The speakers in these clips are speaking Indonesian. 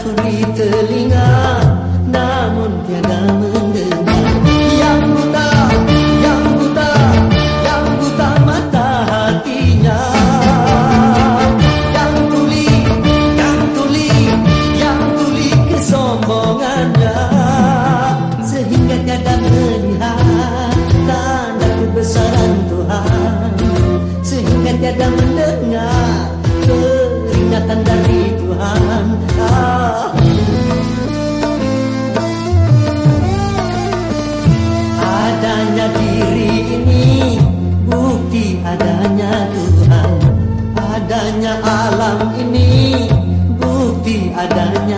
jatuh di telinga Namun tiada mendengar. Yang buta, yang buta, yang buta mata hatinya. Yang tuli, yang tuli, yang tuli kesombongannya. Sehingga tiada melihat tanda kebesaran Tuhan. Sehingga tiada mendengar peringatan dari Tuhan. adanya diri ini bukti adanya Tuhan. Adanya alam ini bukti adanya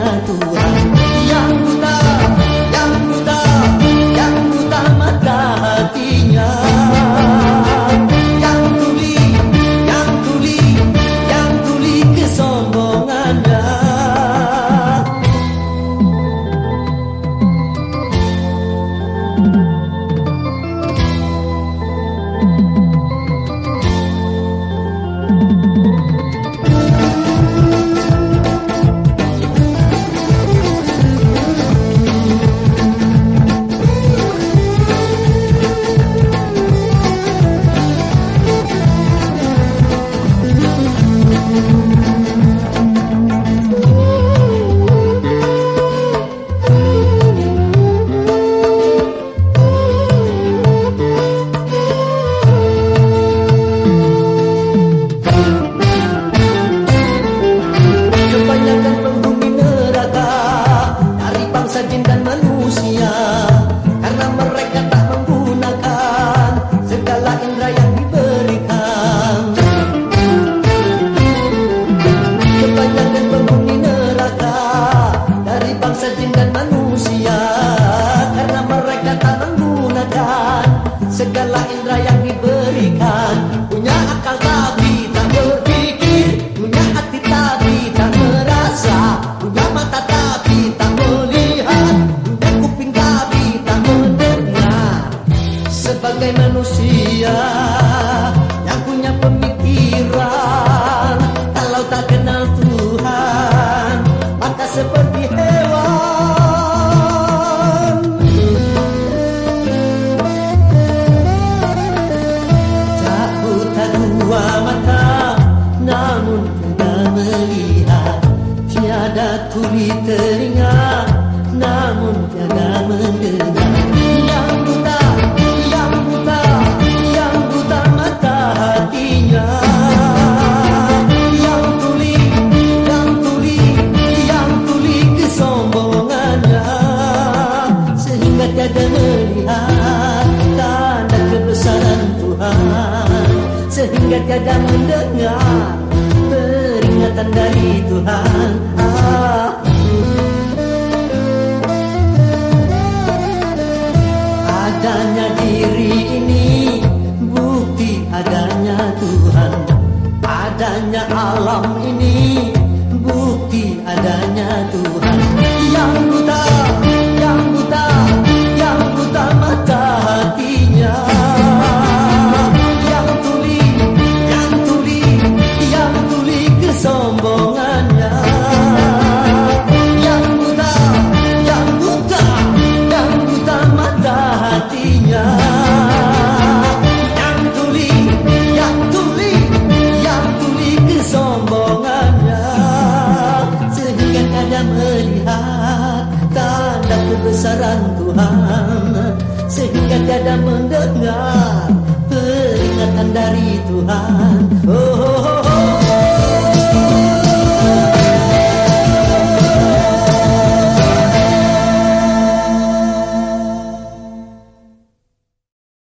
sebagai manusia yang punya pemikiran. Sehingga tiada mendengar Peringatan dari Tuhan. Ah. Adanya diri ini Bukti adanya Tuhan. Adanya alam ini Bukti adanya Tuhan. Yang buta kebesaran Tuhan Sehingga tiada mendengar peringatan dari Tuhan Oh, oh, oh, oh.